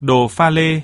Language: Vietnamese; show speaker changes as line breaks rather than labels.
Đồ pha lê.